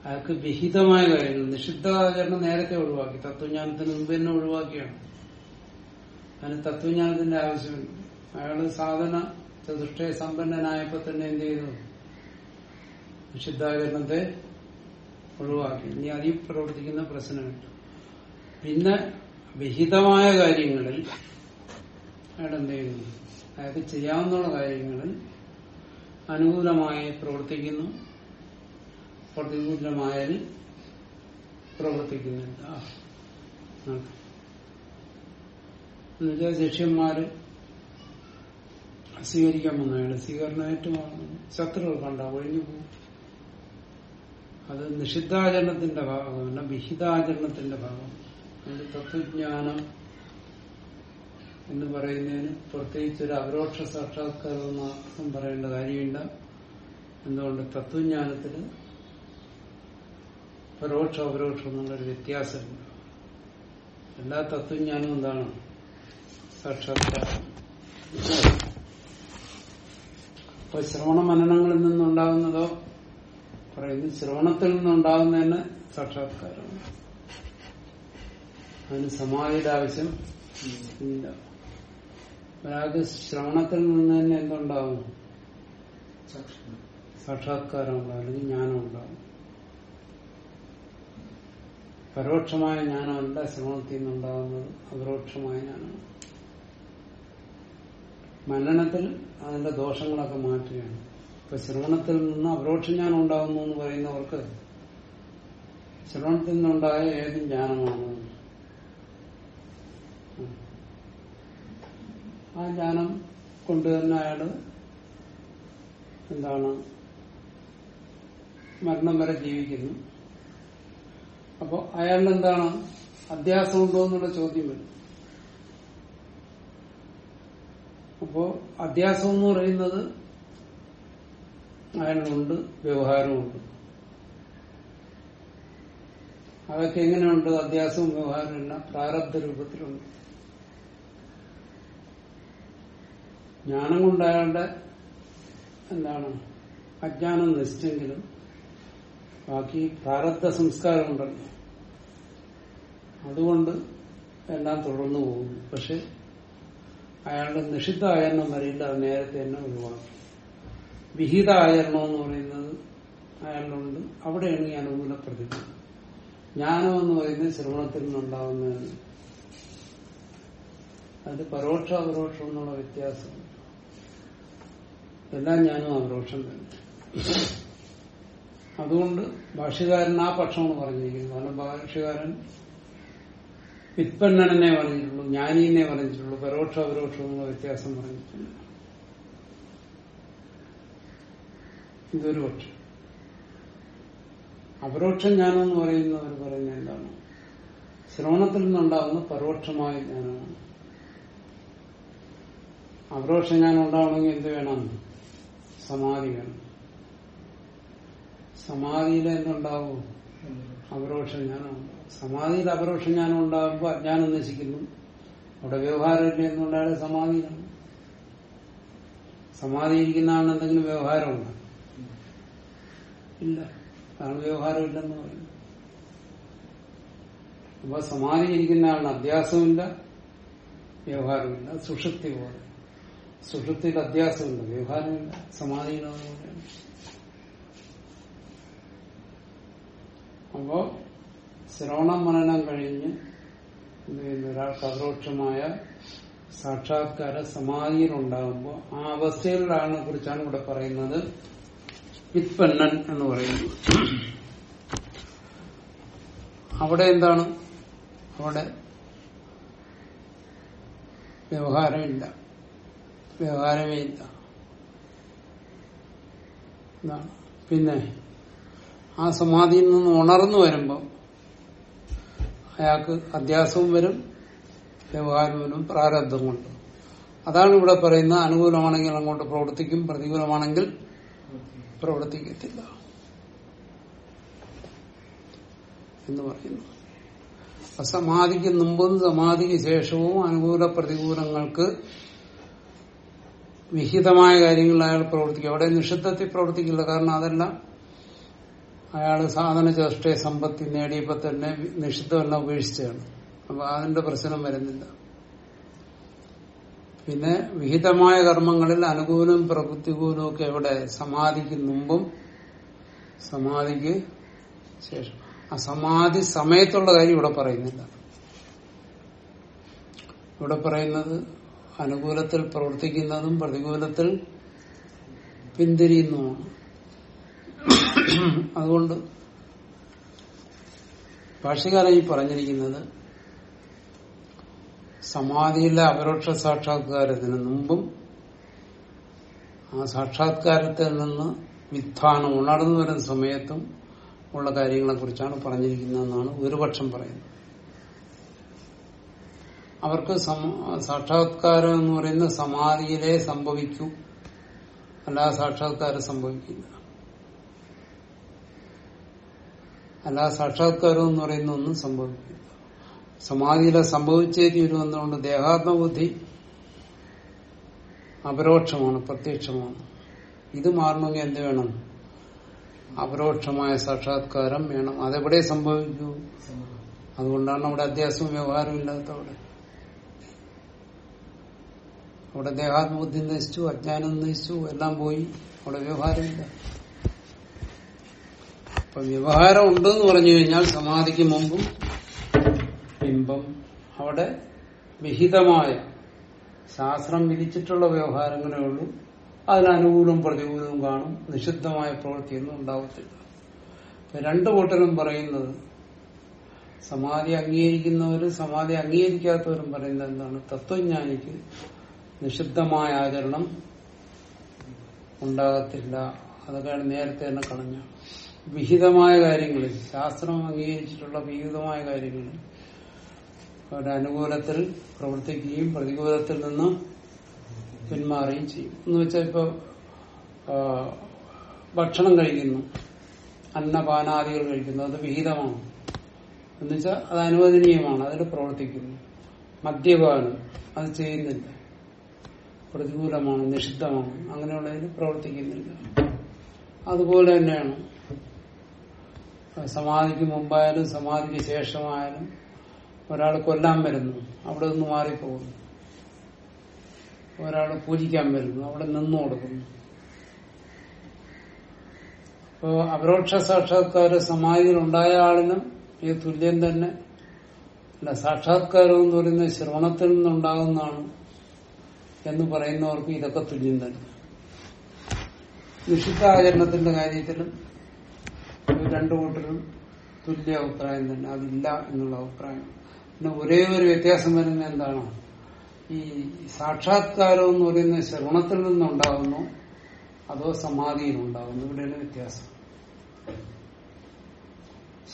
അയാൾക്ക് വിഹിതമായ കാര്യങ്ങൾ നിഷിദ്ധാചരണം നേരത്തെ ഒഴിവാക്കി തത്വജ്ഞാനത്തിന് മുമ്പ് തന്നെ ഒഴിവാക്കിയാണ്. അതിന് തത്വജ്ഞാനത്തിന്റെ ആവശ്യമുണ്ട് അയാൾ സാധന ചതുഷ്ടയ സമ്പന്നനായപ്പോ തന്നെ എന്ത് ചെയ്തു? നിഷിദ്ധാചരണത്തെ ഒഴിവാക്കി. ഇനി അതിൽ പ്രവർത്തിക്കുന്ന പ്രശ്നമുണ്ട് പിന്നെ വിഹിതമായ കാര്യങ്ങളിൽ അയാൾ എന്ത് ചെയ്യുന്നു? അയാൾക്ക് ചെയ്യാവുന്ന കാര്യങ്ങളിൽ അനുകൂലമായി പ്രവർത്തിക്കുന്നു. പ്രതികൂലമായാൽ പ്രവർത്തിക്കുന്നില്ല എന്നുവെച്ചാൽ ശിഷ്യന്മാര് സ്വീകരിക്കാൻ വന്നു. അയാൾ സ്വീകരണം ഏറ്റവും ശത്രുക്കൾ കണ്ട ഒഴിഞ്ഞു പോകും. അത് നിഷിദ്ധാചരണത്തിന്റെ ഭാഗമല്ല വിഹിതാചരണത്തിന്റെ ഭാഗം. തത്വജ്ഞാനം എന്ന് പറയുന്നതിന് പ്രത്യേകിച്ച് ഒരു അപരോക്ഷ സാക്ഷാത്കാരം മാത്രം പറയേണ്ട കാര്യമില്ല. എന്തുകൊണ്ട്? തത്വജ്ഞാനത്തിന് പരോക്ഷ അപരോക്ഷം എന്നുള്ളൊരു വ്യത്യാസമുണ്ട്. എല്ലാ തത്വജ്ഞാനവും എന്താണ്? സാക്ഷാത്കാരം. അപ്പൊ ശ്രവണ മനനങ്ങളിൽ നിന്നുണ്ടാകുന്നതോ പറയുന്നത് ശ്രവണത്തിൽ നിന്നുണ്ടാകുന്നതന്നെ സാക്ഷാത്കാരമാണ്. അതിന് സമാധിയുടെ ആവശ്യം ഇല്ല. ഒരാൾക്ക് ശ്രവണത്തിൽ നിന്ന് തന്നെ എന്തുണ്ടാവും? സാക്ഷാത്കാരം ഉണ്ടാവും അല്ലെങ്കിൽ ജ്ഞാനം ഉണ്ടാവും പരോക്ഷമായ ജ്ഞാനമല്ല ശ്രവണത്തിൽ നിന്നുണ്ടാകുന്നത് അപരോക്ഷമായ ജ്ഞാനമാണ്. മനനത്തിൽ അതിന്റെ ദോഷങ്ങളൊക്കെ മാറ്റുകയാണ്. ഇപ്പൊ ശ്രവണത്തിൽ നിന്ന് അപരോക്ഷ ജ്ഞാനം ഉണ്ടാകുന്നു എന്ന് പറയുന്നവർക്ക് ശ്രവണത്തിൽ നിന്നുണ്ടായ ഏത് ജ്ഞാനമാണ്? ആ ജ്ഞാനം കൊണ്ട് തന്നെ അയാൾ എന്താണ്? മരണം വരെ ജീവിക്കുന്നു. അപ്പൊ അയാളിന് എന്താണ്? അധ്യാസം ഉണ്ടോ എന്നുള്ള ചോദ്യം വരും. അപ്പോ അധ്യാസം എന്ന് പറയുന്നത് ആയനമുണ്ട് വ്യവഹാരമുണ്ട്. അതൊക്കെ എങ്ങനെയുണ്ട്? അധ്യാസവും വ്യവഹാരം എല്ലാം പ്രാരബ്ധ രൂപത്തിലുണ്ട്. ജ്ഞാനം കൊണ്ടായാലുടെ എന്താണ്? അജ്ഞാനം നശിച്ചെങ്കിലും ബാക്കി പ്രാരബ്ധ സംസ്കാരമുണ്ടല്ലോ. അതുകൊണ്ട് എല്ലാം തുടർന്നു പോകുന്നു. പക്ഷെ അയാളുടെ നിഷിദ്ധ ആയെന്നും അറിയില്ല നേരത്തെ തന്നെ ഒഴിവാക്കി. വിഹിത ആചരണം എന്ന് പറയുന്നത് അയാളുണ്ട് അവിടെയാണ് ഈ അനുകൂല പ്രതിജ്ഞ ജ്ഞാനം എന്ന് പറയുന്നത് ശ്രവണത്തിൽ നിന്നുണ്ടാവുന്നതാണ് അത് പരോക്ഷ അപരോക്ഷം എന്നുള്ള വ്യത്യാസം. എല്ലാം ഞാനും അപരോക്ഷം തന്നെ. അതുകൊണ്ട് ഭാഷ്യകാരൻ ആ പക്ഷമാണ് പറഞ്ഞിരിക്കുന്നത് കാരണം ഭാഷ്യകാരൻ വിത്പന്നനെ പറഞ്ഞിട്ടുള്ളൂ ജ്ഞാനീനെ പറഞ്ഞിട്ടുള്ളൂ പരോക്ഷ അപരോക്ഷം എന്നുള്ള വ്യത്യാസം പറഞ്ഞിട്ടില്ല ഇതൊരു പക്ഷം. അപരോക്ഷ ജ്ഞാനം എന്ന് പറയുന്നവർ പറയുന്നത് എന്താണ്? ശ്രവണത്തിൽ നിന്നുണ്ടാകുന്ന പരോക്ഷമായ ജ്ഞാനമാണ്. അപരോക്ഷ ജ്ഞാനം ഉണ്ടാവണമെങ്കിൽ എന്ത് വേണം? സമാധി വേണം. സമാധിയിൽ എന്തുണ്ടാവും? അപരോക്ഷ ഉണ്ടാവും. സമാധിയിൽ അപരോക്ഷ ജ്ഞാനം ഉണ്ടാകുമ്പോൾ അജ്ഞാനം നശിക്കുന്നു അവിടെ വ്യവഹാരമില്ല എന്നുണ്ടായാലും സമാധിയിലാണ്. സമാധി എന്തെങ്കിലും വ്യവഹാരമുണ്ടോ? ഇല്ല. അതാണ് വ്യവഹാരമില്ലെന്ന് പറയും. അപ്പൊ സമാധി ഇരിക്കുന്ന ആളിന് അധ്യാസമില്ല വ്യവഹാരമില്ല. സുഷുപ്തി പോലെ. സുഷുപ്തിയിൽ അധ്യാസമില്ല വ്യവഹാരമില്ല സമാധിയിലാണ് അപ്പോ ശ്രവണ മനനം കഴിഞ്ഞ് ഒരാൾക്ക് അപരോക്ഷമായ സാക്ഷാത്കാര സമാധിയിലുണ്ടാകുമ്പോൾ ആ ആ ആളിനെ കുറിച്ചാണ് ഇവിടെ പറയുന്നത്. വിത്പന്നൻ എന്ന് പറയുന്നത് അവിടെ എന്താണ്? അവിടെ വ്യവഹാരമില്ല. വ്യവഹാരമേ ഇല്ല പിന്നെ ആ സമാധിയിൽ നിന്ന് ഉണർന്നു വരുമ്പോൾ അയാൾക്ക് അധ്യാസവും വരും വ്യവഹാരം വരും പ്രാരബ്ധം കൊണ്ട് അതാണ് ഇവിടെ പറയുന്നത് അനുകൂലമാണെങ്കിൽ അങ്ങോട്ട് പ്രവർത്തിക്കും പ്രതികൂലമാണെങ്കിൽ പ്രവർത്തിക്കത്തില്ല എന്ന് പറയുന്നു. അസമാധിക്ക് സമാധിക്ക് മുമ്പും സമാധിക്ക് ശേഷവും അനുകൂല പ്രതികൂലങ്ങൾക്ക് വിഹിതമായ കാര്യങ്ങൾ അയാൾ പ്രവർത്തിക്കും. അവിടെ നിഷിദ്ധത്തിൽ പ്രവർത്തിക്കില്ല. കാരണം അതെല്ലാം അയാൾ സാധന ചേഷ്ടയെ സമ്പത്തി നേടിയപ്പോ തന്നെ നിഷിദ്ധമെല്ലാം ഉപേക്ഷിച്ചാണ് അപ്പൊ അതിന്റെ പ്രശ്നം വരുന്നില്ല. പിന്നെ വിഹിതമായ കർമ്മങ്ങളിൽ അനുകൂലവും പ്രതികൂലവും ഒക്കെ എവിടെ സമാധിക്ക് മുമ്പും സമാധിക്ക് ശേഷം. ആ സമാധി സമയത്തുള്ള കാര്യം ഇവിടെ പറയുന്നില്ല. ഇവിടെ പറയുന്നത് അനുകൂലത്തിൽ പ്രവർത്തിക്കുന്നതും പ്രതികൂലത്തിൽ പിന്തിരിയുന്നതുമാണ്. അതുകൊണ്ട് ഭാഷകാലം ഈ പറഞ്ഞിരിക്കുന്നത് സമാധിയിലെ അപരോക്ഷ സാക്ഷാത്കാരത്തിന് മുമ്പും ആ സാക്ഷാത്കാരത്തിൽ നിന്ന് വിധാനം ഉണർന്നു വരുന്ന സമയത്തും ഉള്ള കാര്യങ്ങളെ കുറിച്ചാണ് പറഞ്ഞിരിക്കുന്നതെന്നാണ് ഒരുപക്ഷം പറയുന്നത്. അവർക്ക് സാക്ഷാത്കാരം എന്ന് പറയുന്ന സമാധിയിലെ സംഭവിക്കൂ. അല്ലാതെ സാക്ഷാത്കാരം സംഭവിക്കില്ല. അല്ലാതെ സാക്ഷാത്കാരം എന്ന് പറയുന്ന ഒന്നും സംഭവിക്കില്ല. സമാധിയിലെ സംഭവിച്ചേ തീരുമെന്നുകൊണ്ട് ദേഹാത്മബുദ്ധി അപരോക്ഷമാണ് പ്രത്യക്ഷമാണ്. ഇത് മാറണമെങ്കിൽ എന്ത് വേണം? അപരോക്ഷമായ സാക്ഷാത്കാരം വേണം. അതെവിടെ സംഭവിക്കൂ? അതുകൊണ്ടാണ് അവിടെ അധ്യാസവും വ്യവഹാരവും ഇല്ലാത്തവിടെ അവിടെ ദേഹാത്മബുദ്ധി നശിച്ചു അജ്ഞാനം നശിച്ചു എല്ലാം പോയി. അവിടെ വ്യവഹാരമില്ല. അപ്പൊ വ്യവഹാരം ഉണ്ടെന്ന് പറഞ്ഞു കഴിഞ്ഞാൽ സമാധിക്ക് മുമ്പും ബിംബം. അവിടെ വിഹിതമായ ശാസ്ത്രം വിധിച്ചിട്ടുള്ള വ്യവഹാരങ്ങളേ ഉള്ളൂ. അതിനനുകൂലവും പ്രതികൂലവും കാണും. നിഷിദ്ധമായ പ്രവൃത്തിയൊന്നും ഉണ്ടാവത്തില്ല. രണ്ടു കൂട്ടരും പറയുന്നത് സമാധി അംഗീകരിക്കുന്നവരും സമാധി അംഗീകരിക്കാത്തവരും പറയുന്നത് എന്താണ്? തത്വജ്ഞാനിക്ക് നിഷിദ്ധമായ ആചരണം ഉണ്ടാകത്തില്ല. അതൊക്കെയാണ് നേരത്തെ തന്നെ കളഞ്ഞ വിഹിതമായ കാര്യങ്ങളിൽ ശാസ്ത്രം അംഗീകരിച്ചിട്ടുള്ള വിഹിതമായ കാര്യങ്ങളിൽ അവരുടെ അനുകൂലത്തിൽ പ്രവർത്തിക്കുകയും പ്രതികൂലത്തിൽ നിന്ന് പിന്മാറുകയും ചെയ്യും. എന്ന് വെച്ചാൽ ഇപ്പൊ ഭക്ഷണം കഴിക്കുന്നു. അന്നപാനാദികൾ കഴിക്കുന്നു. അത് വിഹിതമാണ്. എന്നുവെച്ചാൽ അത് അനുവദനീയമാണ്. അതിൽ പ്രവർത്തിക്കുന്നു. മദ്യപാനം. അത് ചെയ്യുന്നില്ല. പ്രതികൂലമാണ് നിഷിദ്ധമാണ്. അങ്ങനെയുള്ളതിൽ പ്രവർത്തിക്കുന്നില്ല. അതുപോലെ തന്നെയാണ്. സമാധിക്ക് മുമ്പായാലും സമാധിക്ക് ശേഷമായാലും ഒരാൾ കൊല്ലാൻ വരുന്നു അവിടെ നിന്ന് മാറിപ്പോകുന്നു. ഒരാൾ പൂജിക്കാൻ വരുന്നു അവിടെ നിന്നു കൊടുക്കുന്നു. അപ്പോ അപരോക്ഷ സാക്ഷാത്കാര സമാധിയിൽ ഉണ്ടായ ആളിനും ഈ തുല്യം തന്നെ. അല്ല സാക്ഷാത്കാരം എന്ന് പറയുന്നത് ശ്രവണത്തിൽ നിന്നുണ്ടാകുന്നതാണ് എന്ന് പറയുന്നവർക്ക് ഇതൊക്കെ തുല്യം തന്നെ. നിഷിദ്ധാചരണത്തിന്റെ കാര്യത്തിലും രണ്ടു കൂട്ടരും തുല്യ അഭിപ്രായം തന്നെ. അതില്ല എന്നുള്ള അഭിപ്രായം. ഒരേ ഒരു വ്യത്യാസം വരുന്ന എന്താണ്? ഈ സാക്ഷാത്കാരം എന്ന് പറയുന്ന ശ്രവണത്തിൽ നിന്നുണ്ടാകുന്നു അതോ സമാധിയിലുണ്ടാകുന്നു ഇവിടെയാണ് വ്യത്യാസം.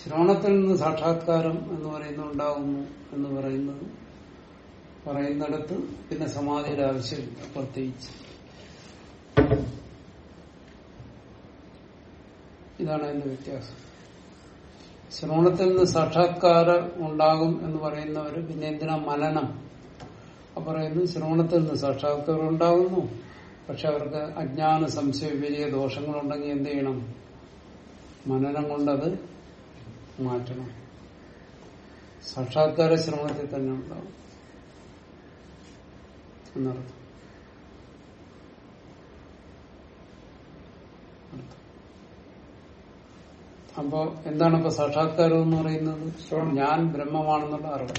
ശ്രവണത്തിൽ നിന്ന് സാക്ഷാത്കാരം എന്ന് പറയുന്നത് ഉണ്ടാകുന്നു എന്ന് പറയുന്നത് പറയുന്നിടത്ത് പിന്നെ സമാധിയുടെ ആവശ്യമില്ല പ്രത്യേകിച്ച്. ഇതാണ് അതിന്റെ വ്യത്യാസം. ശ്രവണത്തിൽ നിന്ന് സാക്ഷാത്കാരം ഉണ്ടാകും എന്ന് പറയുന്നവര് പിന്നെ എന്തിനാ മനനം? പറയുന്നു ശ്രവണത്തിൽ നിന്ന് സാക്ഷാത്കാരം ഉണ്ടാകുന്നു. പക്ഷെ അവർക്ക് അജ്ഞാന സംശയ വലിയ ദോഷങ്ങളുണ്ടെങ്കിൽ എന്ത് ചെയ്യണം? മനനം കൊണ്ടത് മാറ്റണം. സാക്ഷാത്കാര ശ്രവണത്തിൽ തന്നെ ഉണ്ടാവും എന്നർത്ഥം. അപ്പോ എന്താണ് ഇപ്പൊ സാക്ഷാത്കാരം എന്ന് പറയുന്നത്? ഞാൻ ബ്രഹ്മമാണെന്നുള്ള അറിവ്.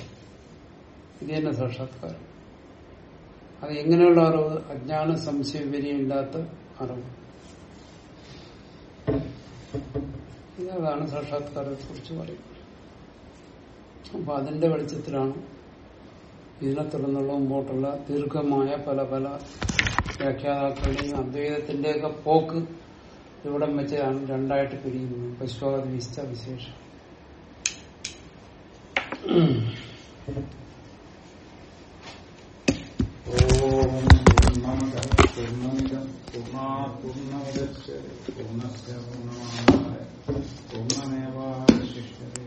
ഇത് തന്നെ സാക്ഷാത്കാരം. അത് എങ്ങനെയുള്ള അറിവ്? അജ്ഞാന സംശയം വരിയില്ലാത്ത അറിവ്. ഇതാണ് സാക്ഷാത്കാരത്തെ കുറിച്ച് പറയുന്നത്. അപ്പൊ അതിന്റെ വെളിച്ചത്തിലാണ് ഇതിനെ തുടർന്നുള്ള മുമ്പോട്ടുള്ള ദീർഘമായ പല പല വ്യാഖ്യാതാക്കളുടെയും അദ്വൈതത്തിന്റെയൊക്കെ പോക്ക് ഇവിടം വെച്ചാണ് രണ്ടായിട്ട് പിരിയുന്നു. പശുവാദി വിശിച്ച വിശേഷം. ഓം പൂർണമിതം പൂർണമിതം പൂർണാ പൂർണമിതച്ച് പൂർണസ് പൂർണമായ പൂർണമേവാശിഷ്യതേ